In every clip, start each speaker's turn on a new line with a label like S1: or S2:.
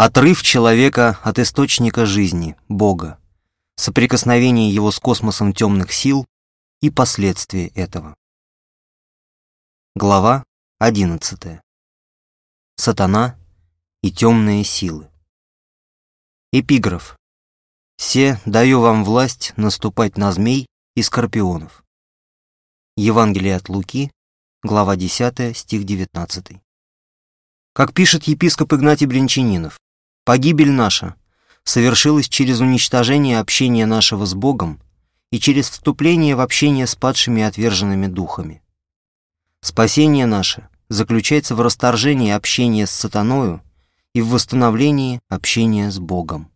S1: Отрыв человека от источника жизни, Бога, соприкосновение его с космосом темных сил и последствия этого. Глава 11. Сатана и темные силы. Эпиграф. «Се даю вам власть наступать на змей и скорпионов». Евангелие от Луки, глава 10, стих 19. Как пишет епископ Игнатий Бринчанинов, «Погибель наша совершилась через уничтожение общения нашего с Богом и через вступление в общение с падшими и отверженными духами. Спасение наше заключается в расторжении общения с сатаною и в восстановлении общения с Богом.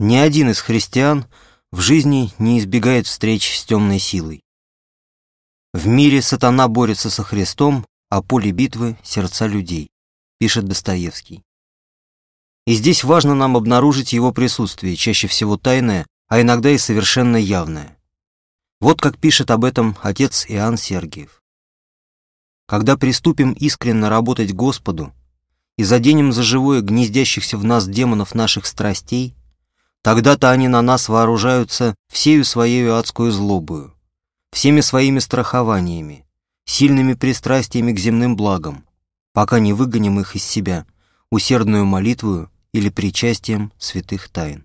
S1: Ни один из христиан в жизни не избегает встреч с темной силой. В мире сатана борется со Христом, а поле битвы — сердца людей, пишет Достоевский. И здесь важно нам обнаружить его присутствие, чаще всего тайное, а иногда и совершенно явное. Вот как пишет об этом отец Иоанн Сергиев. Когда приступим искренне работать Господу и заденем за живое гнездящихся в нас демонов наших страстей, тогда-то они на нас вооружаются всею своею адскую злобою, всеми своими страхованиями, сильными пристрастиями к земным благам, пока не выгоним их из себя усердную молитвою или причастием святых тайн.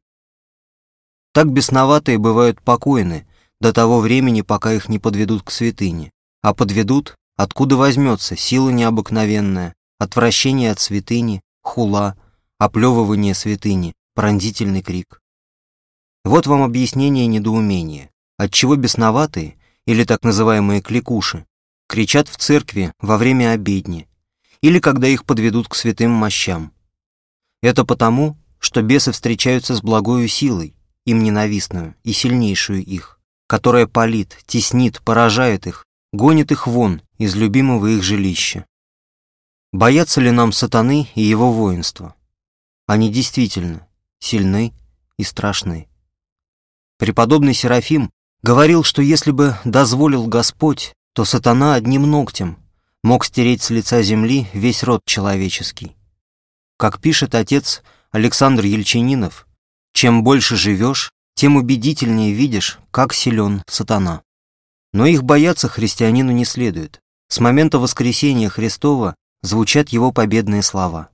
S1: Так бесноватые бывают покойны до того времени, пока их не подведут к святыне, а подведут Откуда возьмется сила необыкновенная, отвращение от святыни, хула, оплевывание святыни, пронзительный крик. Вот вам объяснение недоумения, отчего бесноватые, или так называемые кликуши, кричат в церкви во время обедни, или когда их подведут к святым мощам. Это потому, что бесы встречаются с благою силой, им ненавистную и сильнейшую их, которая палит, теснит, поражает их, гонит их вон из любимого их жилища. Боятся ли нам сатаны и его воинства? Они действительно сильны и страшны. Преподобный Серафим говорил, что если бы дозволил Господь, то сатана одним ногтем мог стереть с лица земли весь род человеческий. Как пишет отец Александр Ельчининов, чем больше живешь, тем убедительнее видишь, как силен сатана. Но их бояться христианину не следует. С момента воскресения Христова звучат его победные слова.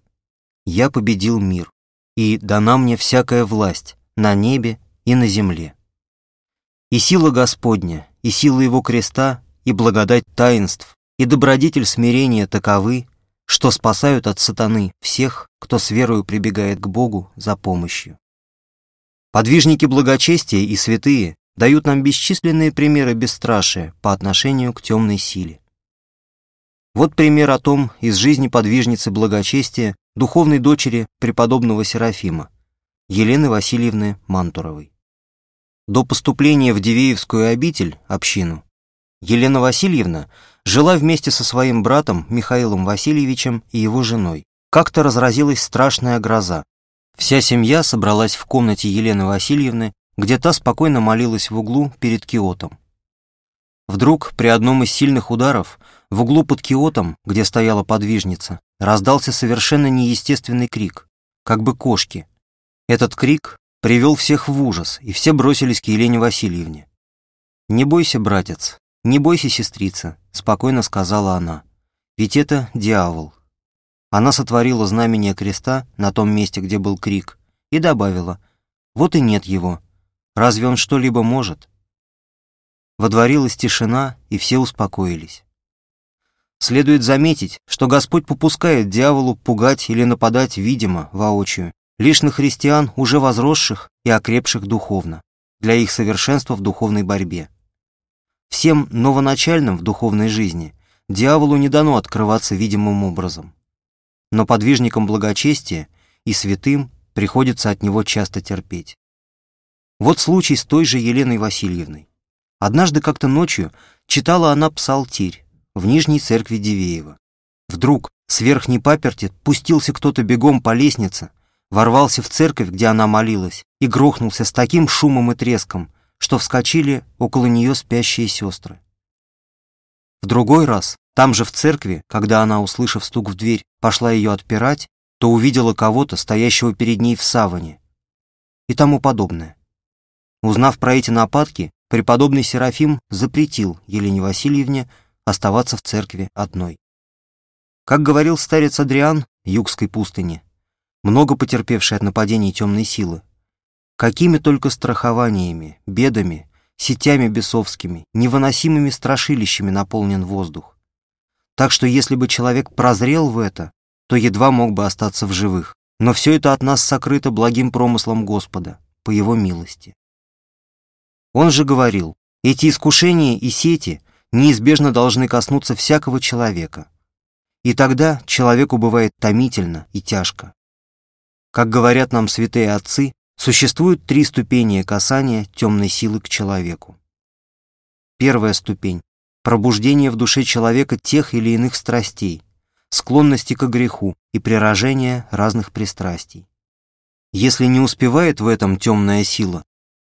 S1: «Я победил мир, и дана мне всякая власть на небе и на земле». И сила Господня, и сила Его креста, и благодать таинств, и добродетель смирения таковы, что спасают от сатаны всех, кто с верою прибегает к Богу за помощью. Подвижники благочестия и святые дают нам бесчисленные примеры бесстрашия по отношению к темной силе. Вот пример о том из жизни подвижницы благочестия, духовной дочери преподобного Серафима, Елены Васильевны Мантуровой. До поступления в Дивеевскую обитель, общину, Елена Васильевна жила вместе со своим братом Михаилом Васильевичем и его женой. Как-то разразилась страшная гроза. Вся семья собралась в комнате Елены Васильевны где та спокойно молилась в углу перед киотом. Вдруг при одном из сильных ударов в углу под киотом, где стояла подвижница, раздался совершенно неестественный крик, как бы кошки. Этот крик привел всех в ужас, и все бросились к Елене Васильевне. «Не бойся, братец, не бойся, сестрица», — спокойно сказала она, — «ведь это дьявол». Она сотворила знамение креста на том месте, где был крик, и добавила, «Вот и нет его, Разве он что-либо может? Водворилась тишина, и все успокоились. Следует заметить, что Господь попускает дьяволу пугать или нападать видимо, воочию, лишь на христиан, уже возросших и окрепших духовно, для их совершенства в духовной борьбе. Всем новоначальным в духовной жизни дьяволу не дано открываться видимым образом. Но подвижникам благочестия и святым приходится от него часто терпеть. Вот случай с той же Еленой Васильевной. Однажды как-то ночью читала она псалтирь в Нижней церкви Дивеева. Вдруг с верхней паперти пустился кто-то бегом по лестнице, ворвался в церковь, где она молилась, и грохнулся с таким шумом и треском, что вскочили около нее спящие сестры. В другой раз, там же в церкви, когда она, услышав стук в дверь, пошла ее отпирать, то увидела кого-то, стоящего перед ней в саване и тому подобное. Узнав про эти нападки, преподобный Серафим запретил Елене Васильевне оставаться в церкви одной. Как говорил старец Адриан Югской пустыни, много потерпевший от нападений темной силы, какими только страхованиями, бедами, сетями бесовскими, невыносимыми страшилищами наполнен воздух. Так что если бы человек прозрел в это, то едва мог бы остаться в живых. Но все это от нас сокрыто благим промыслом Господа, по Его милости. Он же говорил, эти искушения и сети неизбежно должны коснуться всякого человека. И тогда человеку бывает томительно и тяжко. Как говорят нам святые отцы, существуют три ступени касания темной силы к человеку. Первая ступень – пробуждение в душе человека тех или иных страстей, склонности к греху и приражение разных пристрастий. Если не успевает в этом темная сила,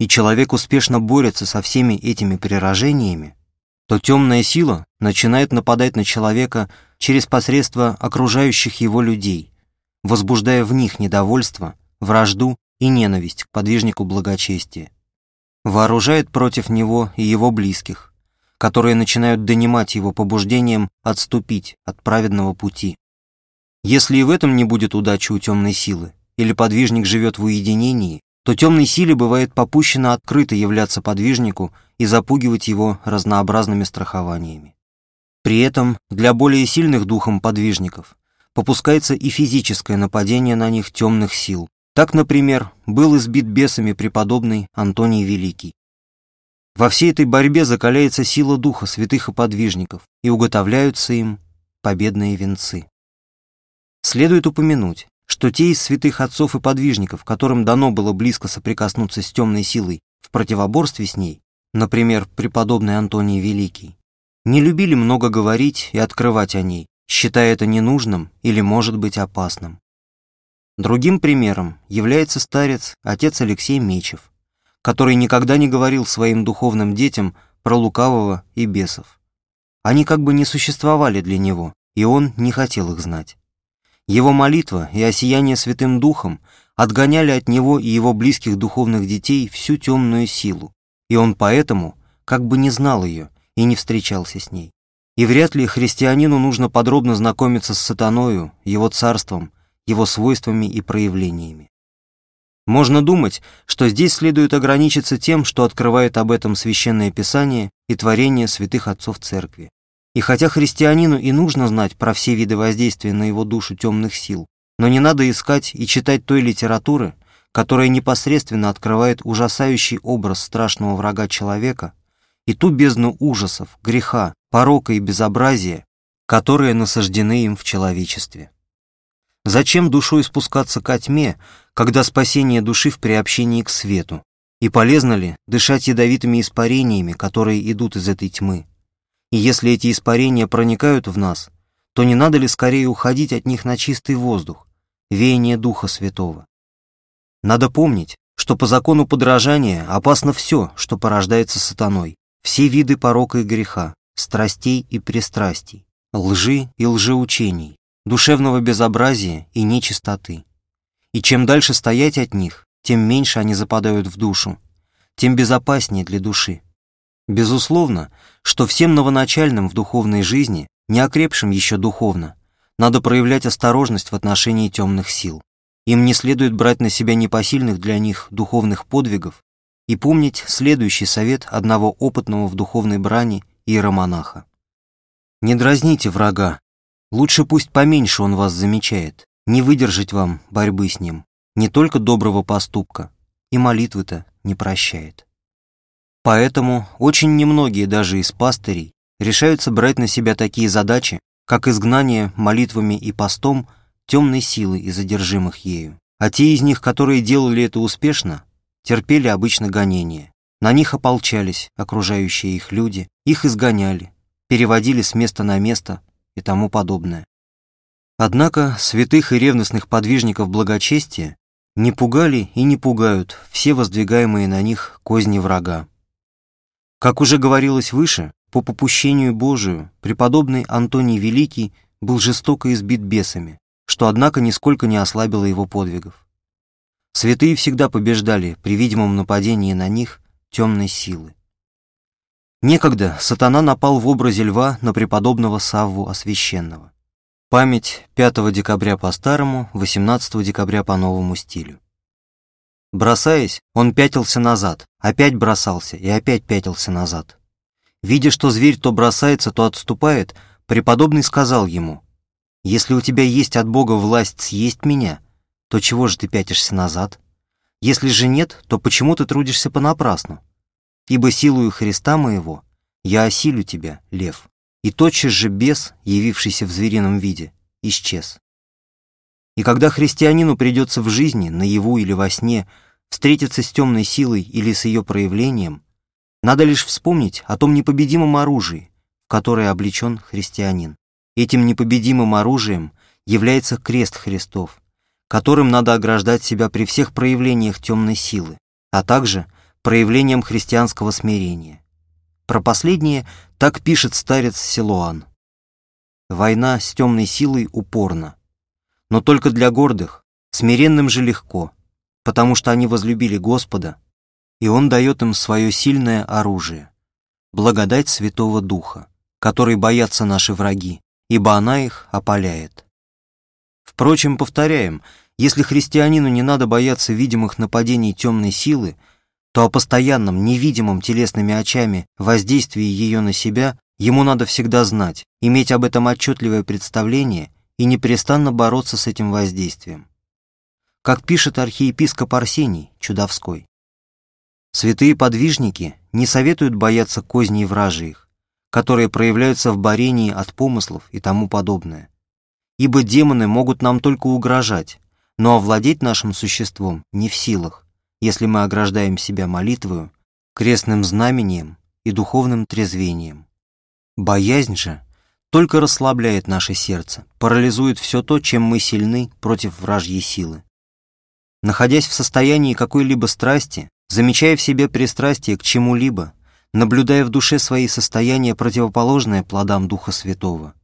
S1: и человек успешно борется со всеми этими приражениями, то темная сила начинает нападать на человека через посредство окружающих его людей, возбуждая в них недовольство, вражду и ненависть к подвижнику благочестия. Вооружает против него и его близких, которые начинают донимать его побуждением отступить от праведного пути. Если и в этом не будет удачи у темной силы, или подвижник живет в уединении, то темной силе бывает попущено открыто являться подвижнику и запугивать его разнообразными страхованиями. При этом для более сильных духом подвижников попускается и физическое нападение на них темных сил. Так, например, был избит бесами преподобный Антоний Великий. Во всей этой борьбе закаляется сила духа святых и подвижников, и уготовляются им победные венцы. Следует упомянуть, что те из святых отцов и подвижников, которым дано было близко соприкоснуться с темной силой в противоборстве с ней, например, преподобный Антоний Великий, не любили много говорить и открывать о ней, считая это ненужным или, может быть, опасным. Другим примером является старец отец Алексей Мечев, который никогда не говорил своим духовным детям про лукавого и бесов. Они как бы не существовали для него, и он не хотел их знать. Его молитва и осияние Святым Духом отгоняли от него и его близких духовных детей всю темную силу, и он поэтому как бы не знал ее и не встречался с ней. И вряд ли христианину нужно подробно знакомиться с сатаною, его царством, его свойствами и проявлениями. Можно думать, что здесь следует ограничиться тем, что открывает об этом Священное Писание и творение святых отцов Церкви. И хотя христианину и нужно знать про все виды воздействия на его душу темных сил, но не надо искать и читать той литературы, которая непосредственно открывает ужасающий образ страшного врага человека и ту бездну ужасов, греха, порока и безобразия, которые насаждены им в человечестве. Зачем душой спускаться ко тьме, когда спасение души в приобщении к свету? И полезно ли дышать ядовитыми испарениями, которые идут из этой тьмы? И если эти испарения проникают в нас, то не надо ли скорее уходить от них на чистый воздух, веяние Духа Святого? Надо помнить, что по закону подражания опасно все, что порождается сатаной, все виды порока и греха, страстей и пристрастий, лжи и лжеучений, душевного безобразия и нечистоты. И чем дальше стоять от них, тем меньше они западают в душу, тем безопаснее для души. Безусловно, что всем новоначальным в духовной жизни, не окрепшим еще духовно, надо проявлять осторожность в отношении темных сил. Им не следует брать на себя непосильных для них духовных подвигов и помнить следующий совет одного опытного в духовной брани иеромонаха. Не дразните врага, Лучше пусть поменьше он вас замечает, не выдержать вам борьбы с ним, не только доброго поступка, и молитвы-то не прощает. Поэтому очень немногие даже из пастырей решаются брать на себя такие задачи, как изгнание молитвами и постом темной силы и задержимых ею. А те из них, которые делали это успешно, терпели обычно гонения. На них ополчались окружающие их люди, их изгоняли, переводили с места на место, и тому подобное. Однако святых и ревностных подвижников благочестия не пугали и не пугают все воздвигаемые на них козни врага. Как уже говорилось выше, по попущению Божию преподобный Антоний Великий был жестоко избит бесами, что, однако, нисколько не ослабило его подвигов. Святые всегда побеждали при видимом нападении на них темной силы. Некогда сатана напал в образе льва на преподобного Савву Освященного. Память 5 декабря по старому, 18 декабря по новому стилю. Бросаясь, он пятился назад, опять бросался и опять пятился назад. Видя, что зверь то бросается, то отступает, преподобный сказал ему, «Если у тебя есть от Бога власть съесть меня, то чего же ты пятишься назад? Если же нет, то почему ты трудишься понапрасну? Ибо силою Христа моего я осилю тебя, лев». И тотчас же бес, явившийся в зверином виде, исчез. И когда христианину придется в жизни, наяву или во сне, встретиться с темной силой или с ее проявлением, надо лишь вспомнить о том непобедимом оружии, в которое облечен христианин. Этим непобедимым оружием является крест Христов, которым надо ограждать себя при всех проявлениях темной силы, а также проявлением христианского смирения. Про последнее так пишет старец Силуан. Война с темной силой упорна, но только для гордых, смиренным же легко, потому что они возлюбили Господа, и Он дает им свое сильное оружие, благодать Святого Духа, который боятся наши враги, ибо она их опаляет. Впрочем, повторяем, если христианину не надо бояться видимых нападений темной силы, то о постоянном, невидимом телесными очами воздействии ее на себя ему надо всегда знать, иметь об этом отчетливое представление и непрестанно бороться с этим воздействием. Как пишет архиепископ Арсений Чудовской, святые подвижники не советуют бояться козней вражьих, которые проявляются в борении от помыслов и тому подобное. Ибо демоны могут нам только угрожать, но овладеть нашим существом не в силах если мы ограждаем себя молитвою, крестным знамением и духовным трезвением. Боязнь же только расслабляет наше сердце, парализует все то, чем мы сильны против вражьей силы. Находясь в состоянии какой-либо страсти, замечая в себе пристрастие к чему-либо, наблюдая в душе свои состояния, противоположные плодам Духа Святого,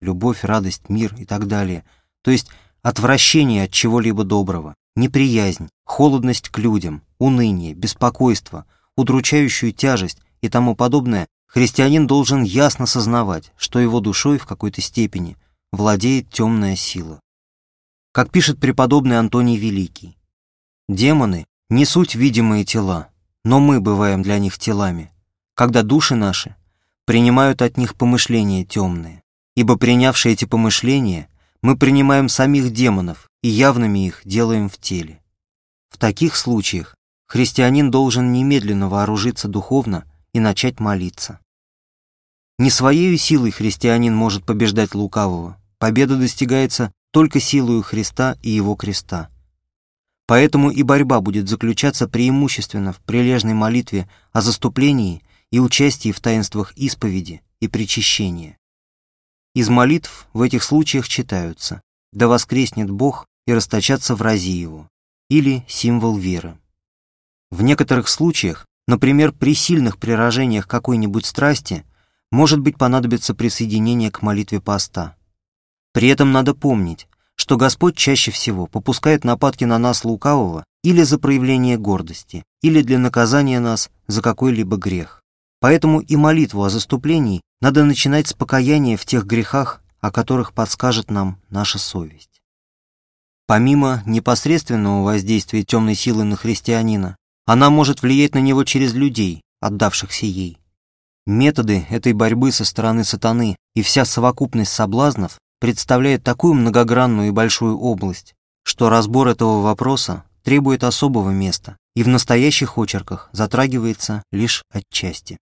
S1: любовь, радость, мир и так далее, то есть отвращение от чего-либо доброго, неприязнь, холодность к людям, уныние, беспокойство, удручающую тяжесть и тому подобное, христианин должен ясно сознавать, что его душой в какой-то степени владеет темная сила. Как пишет преподобный Антоний Великий, демоны не суть видимые тела, но мы бываем для них телами, когда души наши принимают от них помышления темные, ибо принявшие эти помышления мы принимаем самих демонов и явными их делаем в теле. В таких случаях христианин должен немедленно вооружиться духовно и начать молиться. Не своей силой христианин может побеждать лукавого. Победа достигается только силою Христа и Его креста. Поэтому и борьба будет заключаться преимущественно в прилежной молитве о заступлении и участии в таинствах исповеди и причащения. Из молитв в этих случаях читаются «Да воскреснет Бог и расточаться в рази его» или «Символ веры». В некоторых случаях, например, при сильных приражениях какой-нибудь страсти, может быть понадобится присоединение к молитве поста. При этом надо помнить, что Господь чаще всего попускает нападки на нас лукавого или за проявление гордости, или для наказания нас за какой-либо грех. Поэтому и молитву о заступлении надо начинать с покаяния в тех грехах, о которых подскажет нам наша совесть. Помимо непосредственного воздействия темной силы на христианина, она может влиять на него через людей, отдавшихся ей. Методы этой борьбы со стороны сатаны и вся совокупность соблазнов представляет такую многогранную и большую область, что разбор этого вопроса требует особого места и в настоящих очерках затрагивается лишь отчасти.